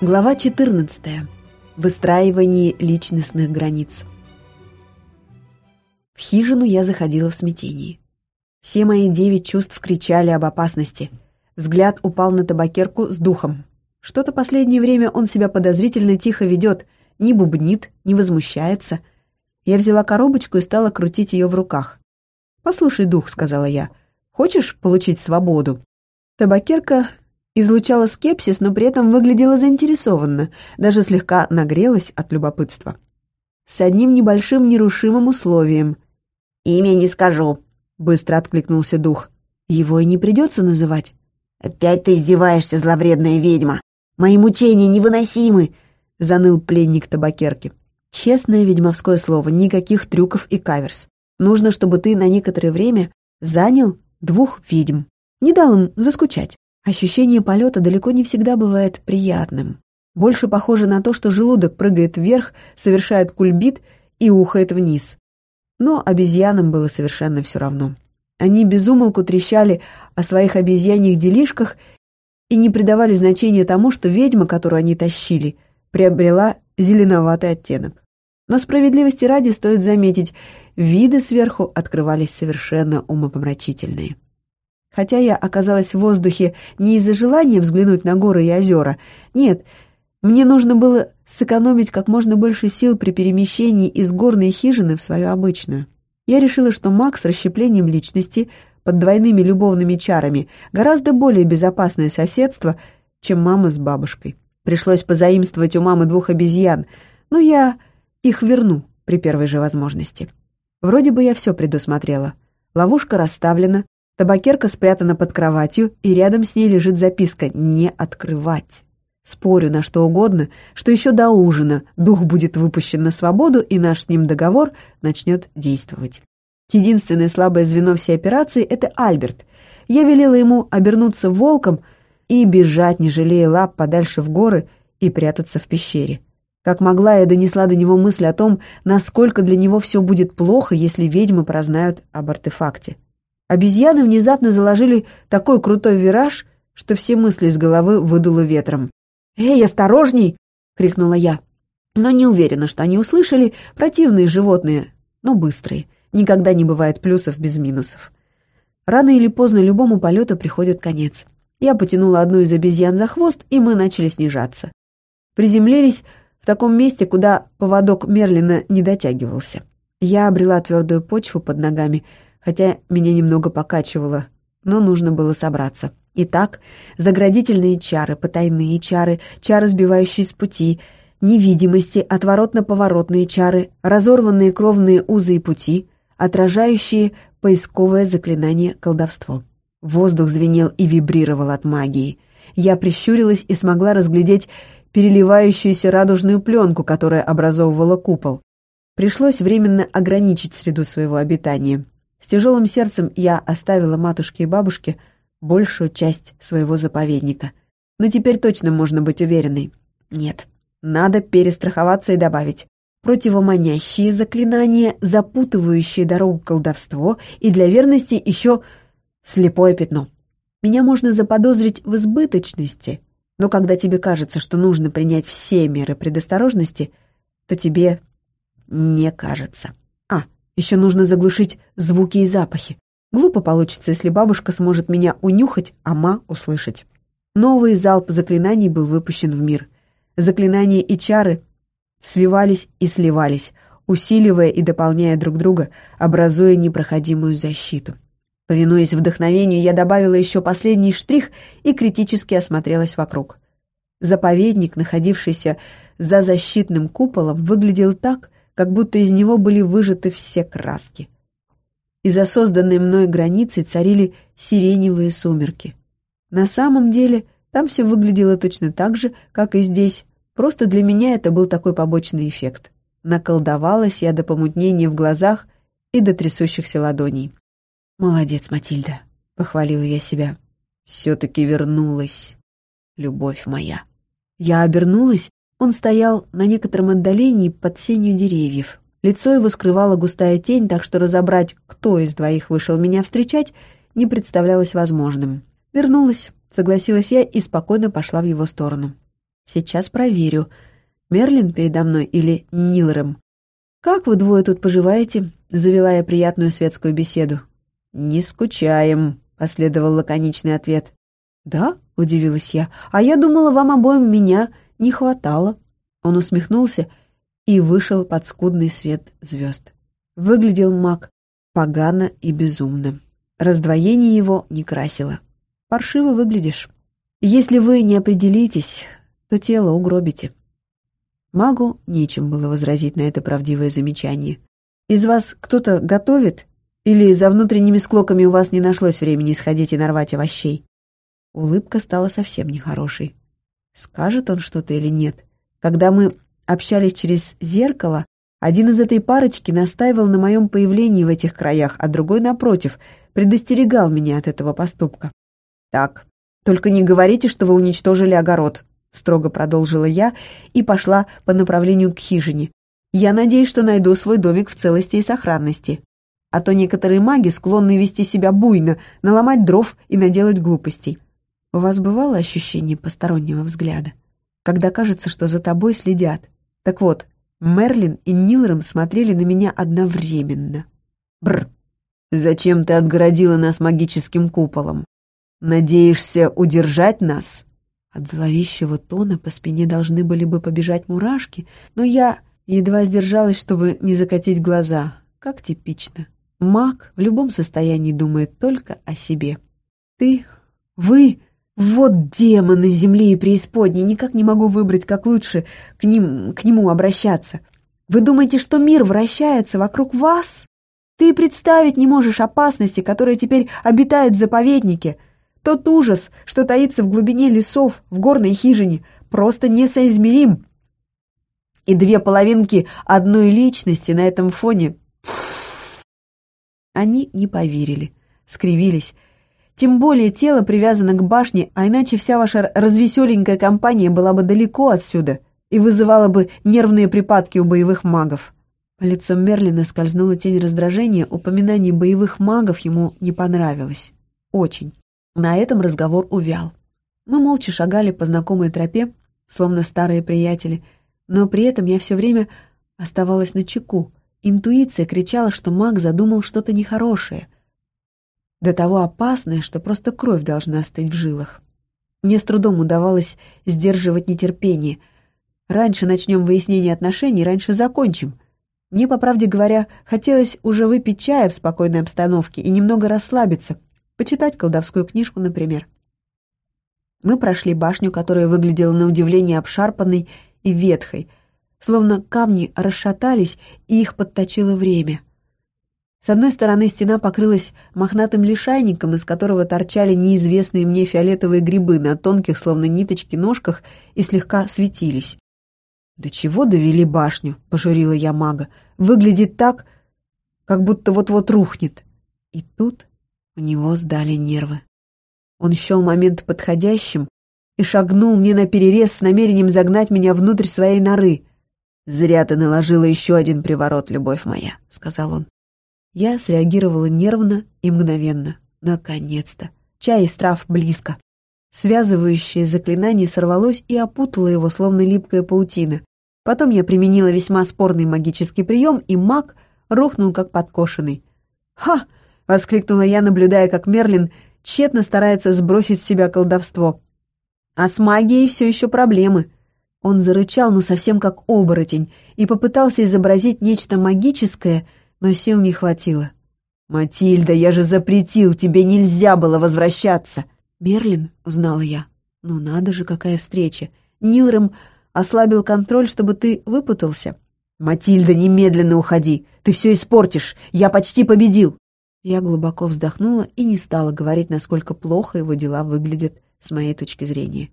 Глава 14. Выстраивание личностных границ. В хижину я заходила в смятении. Все мои девять чувств кричали об опасности. Взгляд упал на табакерку с духом. Что-то последнее время он себя подозрительно тихо ведет, не бубнит, не возмущается. Я взяла коробочку и стала крутить ее в руках. «Послушай, дух», — сказала я, — «хочешь получить свободу?» Табакерка излучала скепсис, но при этом выглядела заинтересованно, даже слегка нагрелась от любопытства. С одним небольшим нерушимым условием. «Имя не скажу», — быстро откликнулся дух. «Его и не придется называть». «Опять ты издеваешься, зловредная ведьма! Мои мучения невыносимы!» — заныл пленник табакерки. «Честное ведьмовское слово, никаких трюков и каверс. Нужно, чтобы ты на некоторое время занял двух ведьм. Не дал им заскучать. Ощущение полета далеко не всегда бывает приятным. Больше похоже на то, что желудок прыгает вверх, совершает кульбит и ухает вниз. Но обезьянам было совершенно все равно. Они безумолку трещали о своих обезьяньих делишках и не придавали значения тому, что ведьма, которую они тащили, приобрела зеленоватый оттенок. Но справедливости ради стоит заметить, виды сверху открывались совершенно умопомрачительные. Хотя я оказалась в воздухе не из-за желания взглянуть на горы и озера. Нет, мне нужно было сэкономить как можно больше сил при перемещении из горной хижины в свою обычную. Я решила, что маг с расщеплением личности под двойными любовными чарами гораздо более безопасное соседство, чем мама с бабушкой. Пришлось позаимствовать у мамы двух обезьян, но я их верну при первой же возможности. Вроде бы я все предусмотрела. Ловушка расставлена, Табакерка спрятана под кроватью, и рядом с ней лежит записка «Не открывать». Спорю на что угодно, что еще до ужина дух будет выпущен на свободу, и наш с ним договор начнет действовать. Единственное слабое звено всей операции — это Альберт. Я велела ему обернуться волком и бежать, не жалея лап, подальше в горы и прятаться в пещере. Как могла, я донесла до него мысль о том, насколько для него все будет плохо, если ведьмы прознают об артефакте. Обезьяны внезапно заложили такой крутой вираж, что все мысли с головы выдуло ветром. «Эй, осторожней!» — крикнула я. Но не уверена, что они услышали. Противные животные, но быстрые. Никогда не бывает плюсов без минусов. Рано или поздно любому полету приходит конец. Я потянула одну из обезьян за хвост, и мы начали снижаться. Приземлились в таком месте, куда поводок Мерлина не дотягивался. Я обрела твердую почву под ногами — хотя меня немного покачивало, но нужно было собраться. Итак, заградительные чары, потайные чары, чары, сбивающие с пути, невидимости, отворотно-поворотные чары, разорванные кровные узы и пути, отражающие поисковое заклинание колдовство. Воздух звенел и вибрировал от магии. Я прищурилась и смогла разглядеть переливающуюся радужную пленку, которая образовывала купол. Пришлось временно ограничить среду своего обитания. С тяжелым сердцем я оставила матушке и бабушке большую часть своего заповедника. Но теперь точно можно быть уверенной. Нет, надо перестраховаться и добавить. Противоманящие заклинания, запутывающие дорогу колдовство и для верности еще слепое пятно. Меня можно заподозрить в избыточности, но когда тебе кажется, что нужно принять все меры предосторожности, то тебе не кажется. Еще нужно заглушить звуки и запахи. Глупо получится, если бабушка сможет меня унюхать, а ма услышать. Новый залп заклинаний был выпущен в мир. Заклинания и чары свивались и сливались, усиливая и дополняя друг друга, образуя непроходимую защиту. Повинуясь вдохновению, я добавила еще последний штрих и критически осмотрелась вокруг. Заповедник, находившийся за защитным куполом, выглядел так, как будто из него были выжаты все краски. И за созданной мной границей царили сиреневые сумерки. На самом деле там все выглядело точно так же, как и здесь, просто для меня это был такой побочный эффект. Наколдовалась я до помутнения в глазах и до трясущихся ладоней. «Молодец, Матильда», — похвалила я себя. «Все-таки вернулась, любовь моя». Я обернулась он стоял на некотором отдалении под сенью деревьев. Лицо его скрывала густая тень, так что разобрать, кто из двоих вышел меня встречать, не представлялось возможным. Вернулась, согласилась я и спокойно пошла в его сторону. Сейчас проверю, Мерлин передо мной или Нилрем. «Как вы двое тут поживаете?» — завела я приятную светскую беседу. «Не скучаем», — последовал лаконичный ответ. «Да?» — удивилась я. «А я думала, вам обоим меня не хватало». Он усмехнулся и вышел под скудный свет звезд. Выглядел маг погано и безумно. Раздвоение его не красило. Паршиво выглядишь. Если вы не определитесь, то тело угробите. Магу нечем было возразить на это правдивое замечание. «Из вас кто-то готовит? Или за внутренними склоками у вас не нашлось времени сходить и нарвать овощей?» Улыбка стала совсем нехорошей. Скажет он что-то или нет? Когда мы общались через зеркало, один из этой парочки настаивал на моем появлении в этих краях, а другой, напротив, предостерегал меня от этого поступка. «Так, только не говорите, что вы уничтожили огород», строго продолжила я и пошла по направлению к хижине. Я надеюсь, что найду свой домик в целости и сохранности. А то некоторые маги склонны вести себя буйно, наломать дров и наделать глупостей. У вас бывало ощущение постороннего взгляда? Когда кажется, что за тобой следят. Так вот, Мерлин и Нилром смотрели на меня одновременно. Бр. Зачем ты отгородила нас магическим куполом? Надеешься удержать нас? От зловещего тона по спине должны были бы побежать мурашки, но я едва сдержалась, чтобы не закатить глаза. Как типично. Маг в любом состоянии думает только о себе. Ты, вы, вот демоны земли и преисподней, никак не могу выбрать, как лучше к ним, к нему обращаться. Вы думаете, что мир вращается вокруг вас? Ты представить не можешь опасности, которые теперь обитают в заповеднике — тот ужас, что таится в глубине лесов, в горной хижине, просто несоизмерим. И две половинки одной личности на этом фоне... Они не поверили, скривились. Тем более тело привязано к башне, а иначе вся ваша развеселенькая компания была бы далеко отсюда и вызывала бы нервные припадки у боевых магов. По лицу Мерлина скользнула тень раздражения, упоминание боевых магов ему не понравилось. Очень. На этом разговор увял. Мы молча шагали по знакомой тропе, словно старые приятели, но при этом я все время оставалась на чеку. Интуиция кричала, что маг задумал что-то нехорошее. До того опасное, что просто кровь должна остыть в жилах. Мне с трудом удавалось сдерживать нетерпение. Раньше начнем выяснение отношений, раньше закончим. Мне, по правде говоря, хотелось уже выпить чая в спокойной обстановке и немного расслабиться, Почитать колдовскую книжку, например. Мы прошли башню, которая выглядела на удивление обшарпанной и ветхой, словно камни расшатались, и их подточило время. С одной стороны стена покрылась мохнатым лишайником, из которого торчали неизвестные мне фиолетовые грибы на тонких, словно ниточки, ножках и слегка светились. «До чего довели башню?» — пожурила я мага. «Выглядит так, как будто вот-вот рухнет». И тут у него сдали нервы. Он счел момент подходящим и шагнул мне на перерез с намерением загнать меня внутрь своей норы. «Зря ты наложила еще один приворот, любовь моя», — сказал он. Я среагировала нервно и мгновенно. Наконец-то. Чай из трав близко. Связывающее заклинание сорвалось и опутало его, словно липкая паутина. Потом я применила весьма спорный магический прием, и маг рухнул как подкошенный. «Ха! — воскликнула я, наблюдая, как Мерлин тщетно старается сбросить с себя колдовство. «А с магией все еще проблемы». Он зарычал, ну совсем как оборотень, и попытался изобразить нечто магическое, но сил не хватило. «Матильда, я же запретил, тебе нельзя было возвращаться!» «Мерлин?» — узнала я. «Ну надо же, какая встреча! Нилрем ослабил контроль, чтобы ты выпутался». «Матильда, немедленно уходи! Ты все испортишь! Я почти победил!» Я глубоко вздохнула и не стала говорить, насколько плохо его дела выглядят с моей точки зрения.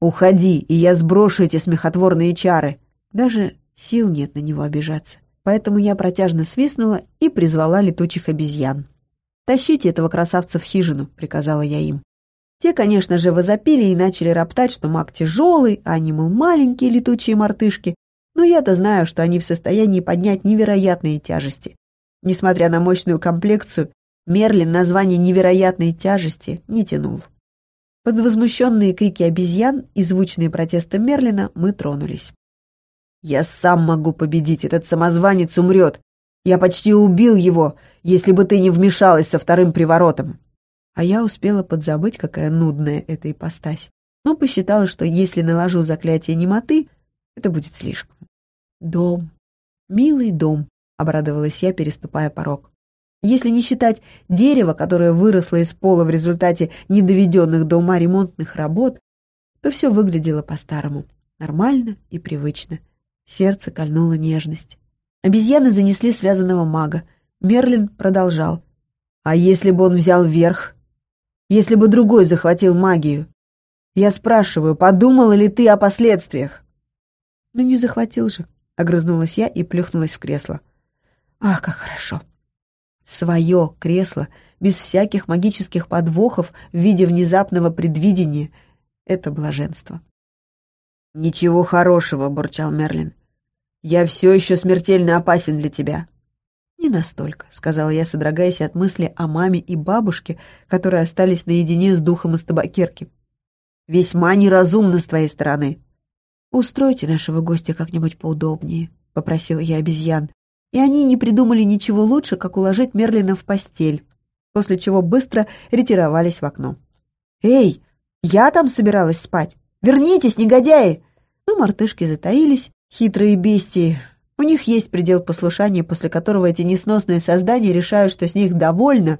«Уходи, и я сброшу эти смехотворные чары!» Даже сил нет на него обижаться. Поэтому я протяжно свистнула и призвала летучих обезьян. «Тащите этого красавца в хижину», — приказала я им. Те, конечно же, возопили и начали роптать, что маг тяжелый, а они, мол, маленькие летучие мартышки. Но я-то знаю, что они в состоянии поднять невероятные тяжести. Несмотря на мощную комплекцию, Мерлин название невероятной тяжести не тянул. Под возмущенные крики обезьян и звучные протесты Мерлина мы тронулись. «Я сам могу победить, этот самозванец умрет. Я почти убил его, если бы ты не вмешалась со вторым приворотом». А я успела подзабыть, какая нудная эта ипостась. Но посчитала, что если наложу заклятие немоты, это будет слишком. «Дом. Милый дом», — обрадовалась я, переступая порог. Если не считать дерева, которое выросло из пола в результате недоведенных до ума ремонтных работ, то все выглядело по-старому, нормально и привычно. Сердце кольнуло нежность. Обезьяны занесли связанного мага. Мерлин продолжал. «А если бы он взял верх? Если бы другой захватил магию? Я спрашиваю, подумала ли ты о последствиях?» «Ну не захватил же», — огрызнулась я и плюхнулась в кресло. «Ах, как хорошо!» Свое кресло, без всяких магических подвохов в виде внезапного предвидения — это блаженство. «Ничего хорошего», — бурчал Мерлин. «Я все еще смертельно опасен для тебя». «Не настолько», — сказала я, содрогаясь от мысли о маме и бабушке, которые остались наедине с духом из табакерки. «Весьма неразумно с твоей стороны». «Устройте нашего гостя как-нибудь поудобнее», — попросила я обезьян и они не придумали ничего лучше, как уложить Мерлина в постель, после чего быстро ретировались в окно. «Эй, я там собиралась спать! Вернитесь, негодяи!» Но мартышки затаились, хитрые бестии. У них есть предел послушания, после которого эти несносные создания решают, что с них довольно,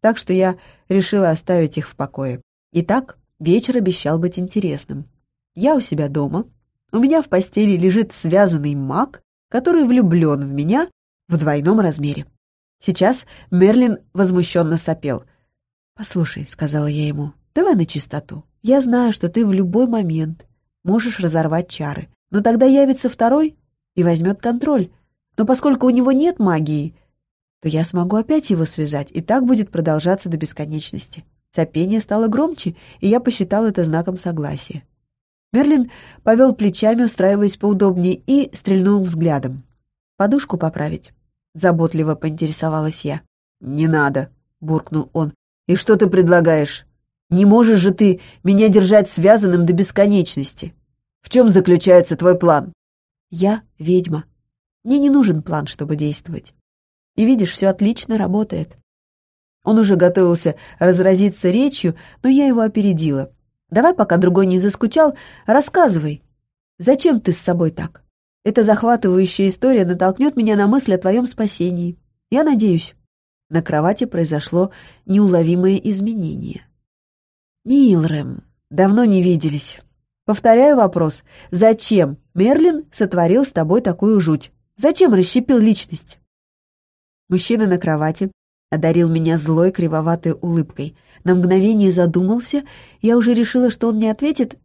так что я решила оставить их в покое. Итак, вечер обещал быть интересным. Я у себя дома, у меня в постели лежит связанный маг, который влюблен в меня в двойном размере. Сейчас Мерлин возмущенно сопел. «Послушай», — сказала я ему, — «давай на чистоту. Я знаю, что ты в любой момент можешь разорвать чары, но тогда явится второй и возьмет контроль. Но поскольку у него нет магии, то я смогу опять его связать, и так будет продолжаться до бесконечности». Сопение стало громче, и я посчитал это знаком согласия. Мерлин повел плечами, устраиваясь поудобнее, и стрельнул взглядом. «Подушку поправить?» — заботливо поинтересовалась я. «Не надо», — буркнул он. «И что ты предлагаешь? Не можешь же ты меня держать связанным до бесконечности. В чем заключается твой план?» «Я ведьма. Мне не нужен план, чтобы действовать. И видишь, все отлично работает». Он уже готовился разразиться речью, но я его опередила. Давай, пока другой не заскучал, рассказывай. Зачем ты с собой так? Эта захватывающая история натолкнет меня на мысль о твоем спасении. Я надеюсь. На кровати произошло неуловимое изменение. Нилрэм, давно не виделись. Повторяю вопрос. Зачем Мерлин сотворил с тобой такую жуть? Зачем расщепил личность? Мужчина на кровати одарил меня злой кривоватой улыбкой. На мгновение задумался, я уже решила, что он не ответит,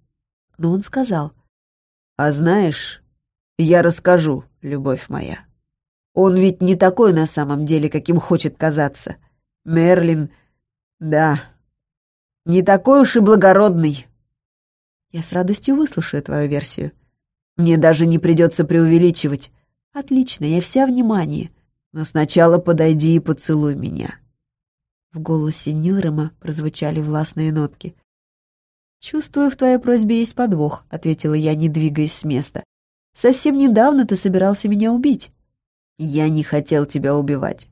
но он сказал. «А знаешь, я расскажу, любовь моя. Он ведь не такой на самом деле, каким хочет казаться. Мерлин, да, не такой уж и благородный». «Я с радостью выслушаю твою версию. Мне даже не придется преувеличивать». «Отлично, я вся внимание. Но сначала подойди и поцелуй меня». В голосе Нилрема прозвучали властные нотки. «Чувствую, в твоей просьбе есть подвох», — ответила я, не двигаясь с места. «Совсем недавно ты собирался меня убить». «Я не хотел тебя убивать.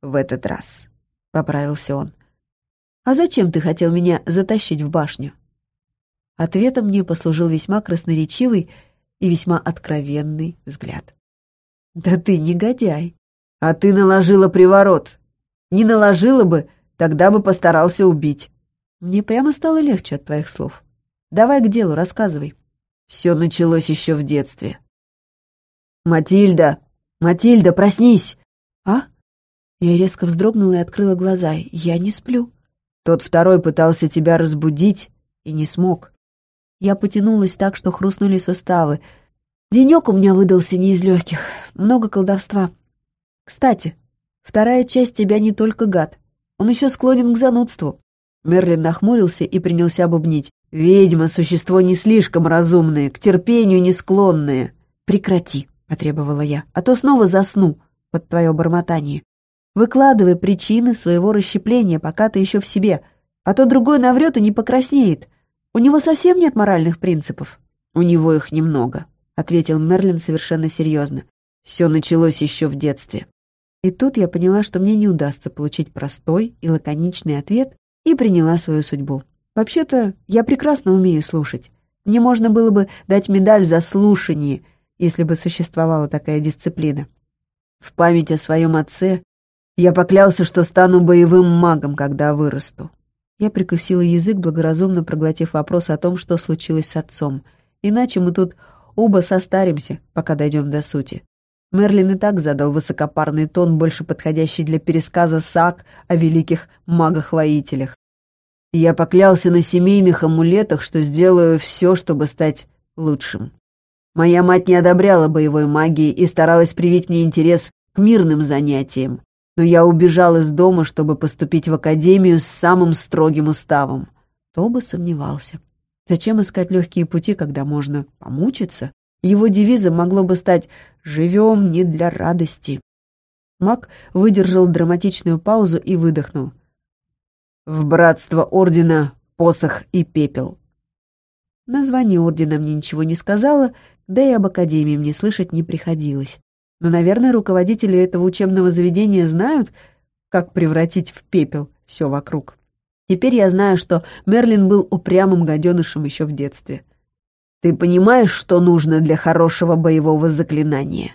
В этот раз», — поправился он. «А зачем ты хотел меня затащить в башню?» Ответом мне послужил весьма красноречивый и весьма откровенный взгляд. «Да ты негодяй!» А ты наложила приворот. Не наложила бы, тогда бы постарался убить. Мне прямо стало легче от твоих слов. Давай к делу, рассказывай. Все началось еще в детстве. «Матильда! Матильда, проснись!» «А?» Я резко вздрогнула и открыла глаза. «Я не сплю». Тот второй пытался тебя разбудить и не смог. Я потянулась так, что хрустнули суставы. Денек у меня выдался не из легких. Много колдовства. Кстати, вторая часть тебя не только гад. Он еще склонен к занудству». Мерлин нахмурился и принялся бубнить. «Ведьма — существо не слишком разумное, к терпению не склонное». «Прекрати», — потребовала я, — «а то снова засну под твое бормотание. Выкладывай причины своего расщепления, пока ты еще в себе. А то другой наврет и не покраснеет. У него совсем нет моральных принципов. У него их немного, ответил Мерлин совершенно серьезно. Все началось еще в детстве. И тут я поняла, что мне не удастся получить простой и лаконичный ответ, и приняла свою судьбу. Вообще-то, я прекрасно умею слушать. Мне можно было бы дать медаль за слушание, если бы существовала такая дисциплина. В память о своем отце я поклялся, что стану боевым магом, когда вырасту. Я прикусила язык, благоразумно проглотив вопрос о том, что случилось с отцом. Иначе мы тут оба состаримся, пока дойдем до сути. Мерлин и так задал высокопарный тон, больше подходящий для пересказа саг о великих магах-воителях. Я поклялся на семейных амулетах, что сделаю все, чтобы стать лучшим. Моя мать не одобряла боевой магии и старалась привить мне интерес к мирным занятиям, но я убежал из дома, чтобы поступить в академию с самым строгим уставом. Тоба сомневался. Зачем искать легкие пути, когда можно помучиться? Его девизом могло бы стать «Живем не для радости». Мак выдержал драматичную паузу и выдохнул. «В братство ордена посох и пепел». Название ордена мне ничего не сказала, да и об академии мне слышать не приходилось. Но, наверное, руководители этого учебного заведения знают, как превратить в пепел все вокруг. Теперь я знаю, что Мерлин был упрямым гаденышем еще в детстве. Ты понимаешь, что нужно для хорошего боевого заклинания?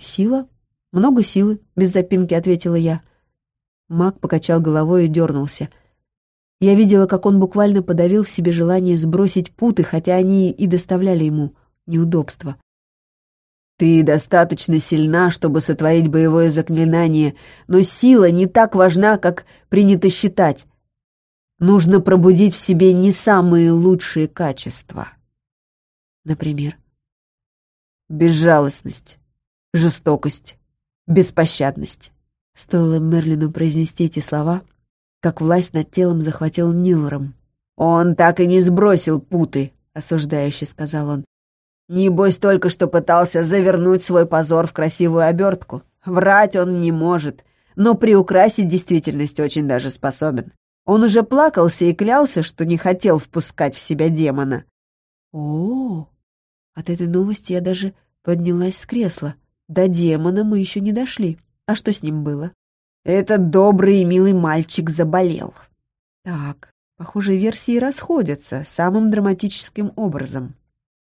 Сила? Много силы, без запинки ответила я. Маг покачал головой и дернулся. Я видела, как он буквально подавил в себе желание сбросить путы, хотя они и доставляли ему неудобства. Ты достаточно сильна, чтобы сотворить боевое заклинание, но сила не так важна, как принято считать. Нужно пробудить в себе не самые лучшие качества. Например? Безжалостность, жестокость, беспощадность. Стоило Мерлину произнести эти слова, как власть над телом захватил Нилром. «Он так и не сбросил путы», — осуждающе сказал он. «Небось, только что пытался завернуть свой позор в красивую обертку. Врать он не может, но приукрасить действительность очень даже способен. Он уже плакался и клялся, что не хотел впускать в себя демона. О, от этой новости я даже поднялась с кресла. До демона мы еще не дошли. А что с ним было? Этот добрый и милый мальчик заболел. Так, похоже, версии расходятся самым драматическим образом.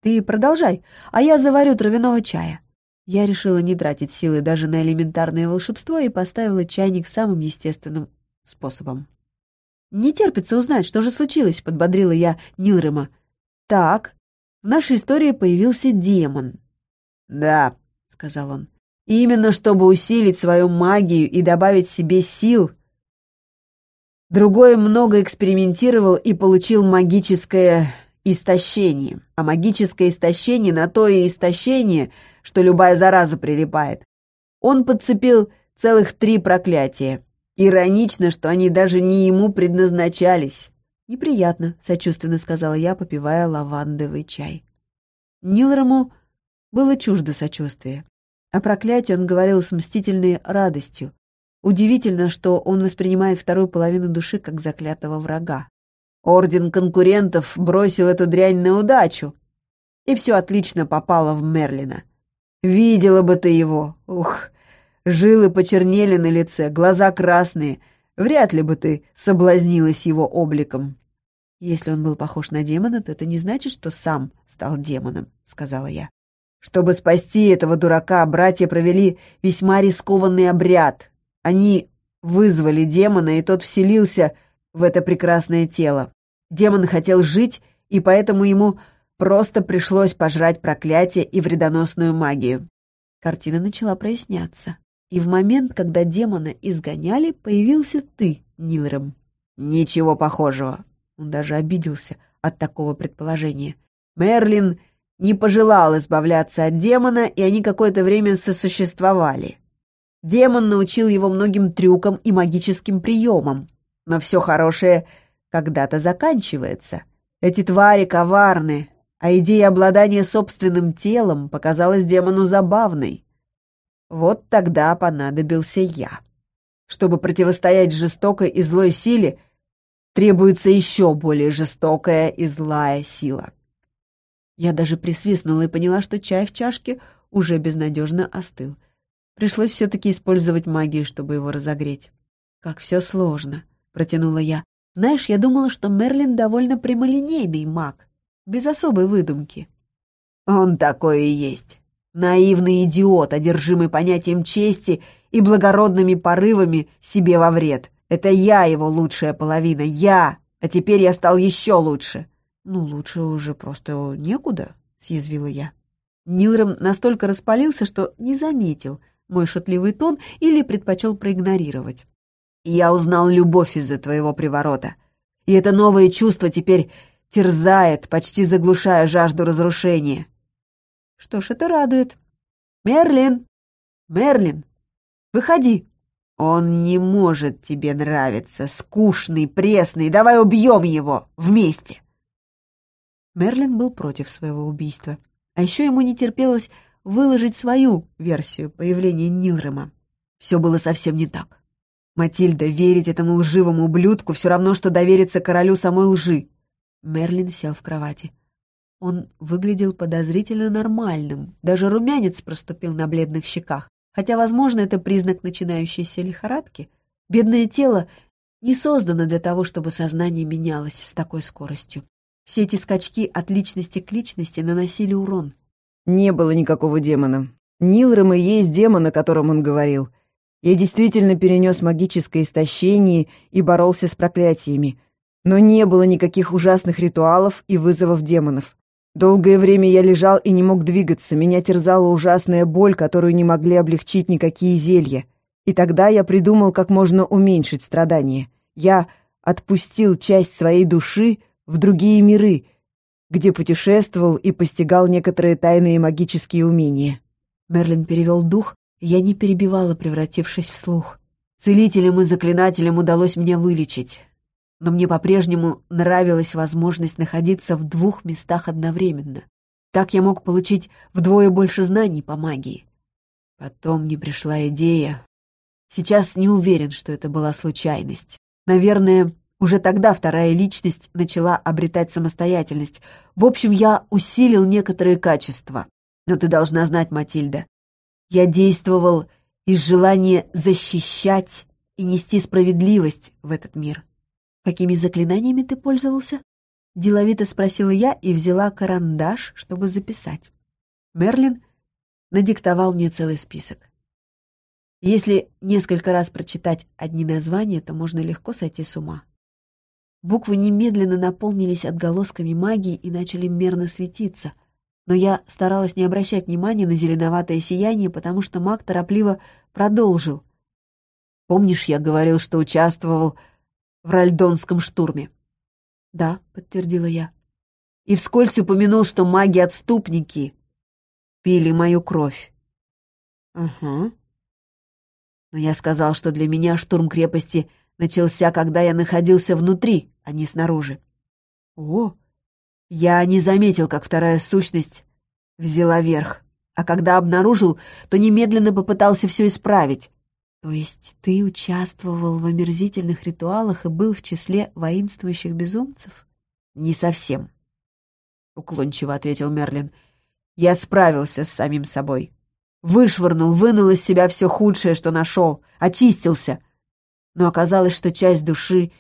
Ты продолжай, а я заварю травяного чая. Я решила не тратить силы даже на элементарное волшебство и поставила чайник самым естественным способом. «Не терпится узнать, что же случилось», — подбодрила я Нилрема. «Так, в нашей истории появился демон». «Да», — сказал он, — «именно чтобы усилить свою магию и добавить себе сил». Другой много экспериментировал и получил магическое истощение. А магическое истощение на то и истощение, что любая зараза прилипает. Он подцепил целых три проклятия. Иронично, что они даже не ему предназначались. «Неприятно», — сочувственно сказала я, попивая лавандовый чай. Нилрому было чуждо сочувствие. О проклятии он говорил с мстительной радостью. Удивительно, что он воспринимает вторую половину души как заклятого врага. Орден конкурентов бросил эту дрянь на удачу, и все отлично попало в Мерлина. Видела бы ты его, ух, Жилы почернели на лице, глаза красные. Вряд ли бы ты соблазнилась его обликом. «Если он был похож на демона, то это не значит, что сам стал демоном», — сказала я. «Чтобы спасти этого дурака, братья провели весьма рискованный обряд. Они вызвали демона, и тот вселился в это прекрасное тело. Демон хотел жить, и поэтому ему просто пришлось пожрать проклятие и вредоносную магию». Картина начала проясняться. И в момент, когда демона изгоняли, появился ты, Нилрем. Ничего похожего. Он даже обиделся от такого предположения. Мерлин не пожелал избавляться от демона, и они какое-то время сосуществовали. Демон научил его многим трюкам и магическим приемам. Но все хорошее когда-то заканчивается. Эти твари коварны, а идея обладания собственным телом показалась демону забавной. Вот тогда понадобился я. Чтобы противостоять жестокой и злой силе, требуется еще более жестокая и злая сила. Я даже присвистнула и поняла, что чай в чашке уже безнадежно остыл. Пришлось все-таки использовать магию, чтобы его разогреть. «Как все сложно», — протянула я. «Знаешь, я думала, что Мерлин довольно прямолинейный маг, без особой выдумки». «Он такой и есть. Наивный идиот, одержимый понятием чести и благородными порывами себе во вред. Это я его лучшая половина, я! А теперь я стал еще лучше!» «Ну, лучше уже просто некуда», — съязвила я. Нилром настолько распалился, что не заметил мой шутливый тон или предпочел проигнорировать. «Я узнал любовь из-за твоего приворота, и это новое чувство теперь терзает, почти заглушая жажду разрушения». «Что ж, это радует». «Мерлин! Мерлин! Выходи!» «Он не может тебе нравиться, скучный, пресный, давай убьем его вместе!» Мерлин был против своего убийства. А еще ему не терпелось выложить свою версию появления Нилрема. Все было совсем не так. Матильда, верить этому лживому ублюдку все равно, что довериться королю самой лжи. Мерлин сел в кровати. Он выглядел подозрительно нормальным, даже румянец проступил на бледных щеках, хотя, возможно, это признак начинающейся лихорадки. Бедное тело не создано для того, чтобы сознание менялось с такой скоростью. Все эти скачки от личности к личности наносили урон. Не было никакого демона. Нилрем и есть демон, о котором он говорил. Я действительно перенес магическое истощение и боролся с проклятиями. Но не было никаких ужасных ритуалов и вызовов демонов. Долгое время я лежал и не мог двигаться, меня терзала ужасная боль, которую не могли облегчить никакие зелья. И тогда я придумал, как можно уменьшить страдания. Я отпустил часть своей души в другие миры, где путешествовал и постигал некоторые тайные магические умения. Мерлин перевел дух, я не перебивала, превратившись в слух. Целителям и заклинателям удалось меня вылечить, но мне по-прежнему нравилась возможность находиться в двух местах одновременно. Так я мог получить вдвое больше знаний по магии. Потом мне пришла идея. Сейчас не уверен, что это была случайность. Наверное, уже тогда вторая личность начала обретать самостоятельность. В общем, я усилил некоторые качества. Но ты должна знать, Матильда, я действовал из желания защищать и нести справедливость в этот мир. «Какими заклинаниями ты пользовался?» Деловито спросила я и взяла карандаш, чтобы записать. Мерлин надиктовал мне целый список. Если несколько раз прочитать одни названия, то можно легко сойти с ума. Буквы немедленно наполнились отголосками магии и начали мерно светиться. Но я старалась не обращать внимания на зеленоватое сияние, потому что маг торопливо продолжил. «Помнишь, я говорил, что участвовал в Ральдонском штурме?» «Да», — подтвердила я. «И вскользь упомянул, что маги-отступники пили мою кровь». «Ага». Но я сказал, что для меня штурм крепости начался, когда я находился внутри, а не снаружи. О, я не заметил, как вторая сущность взяла верх, а когда обнаружил, то немедленно попытался все исправить. То есть ты участвовал в омерзительных ритуалах и был в числе воинствующих безумцев? Не совсем, уклончиво ответил Мерлин. Я справился с самим собой. Вышвырнул, вынул из себя все худшее, что нашел, очистился — но оказалось, что часть души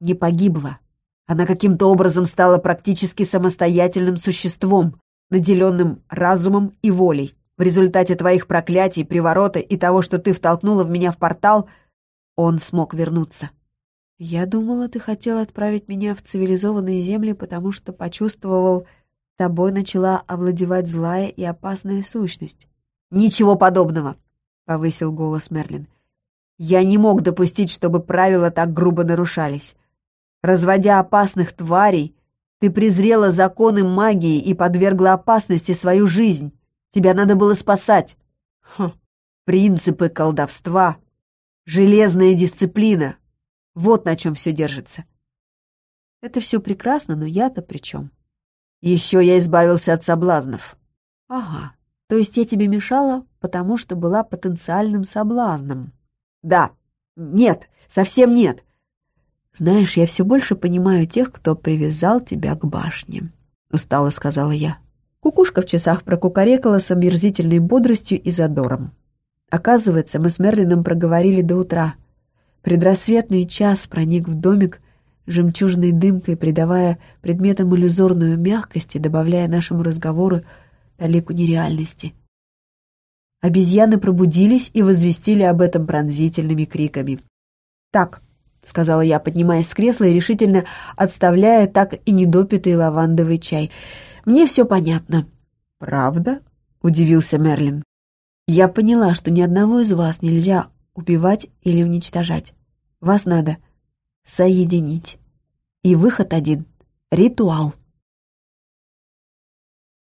не погибла. Она каким-то образом стала практически самостоятельным существом, наделенным разумом и волей. В результате твоих проклятий, приворота и того, что ты втолкнула в меня в портал, он смог вернуться. Я думала, ты хотел отправить меня в цивилизованные земли, потому что почувствовал, тобой начала овладевать злая и опасная сущность. «Ничего подобного!» — повысил голос Мерлин. Я не мог допустить, чтобы правила так грубо нарушались. Разводя опасных тварей, ты презрела законы магии и подвергла опасности свою жизнь. Тебя надо было спасать. Хм. Принципы колдовства, железная дисциплина. Вот на чем все держится. Это все прекрасно, но я-то при чем? Еще я избавился от соблазнов. Ага, то есть я тебе мешала, потому что была потенциальным соблазном. Да. Нет, совсем нет. Знаешь, я все больше понимаю тех, кто привязал тебя к башне», — устало сказала я. Кукушка в часах прокукарекала с омерзительной бодростью и задором. Оказывается, мы с Мерлином проговорили до утра. Предрассветный час проник в домик жемчужной дымкой, придавая предметам иллюзорную мягкость и добавляя нашему разговору талику нереальности. Обезьяны пробудились и возвестили об этом пронзительными криками. «Так», — сказала я, поднимаясь с кресла и решительно отставляя так и недопитый лавандовый чай, — «мне все понятно». «Правда?» — удивился Мерлин. «Я поняла, что ни одного из вас нельзя убивать или уничтожать. Вас надо соединить. И выход один — ритуал.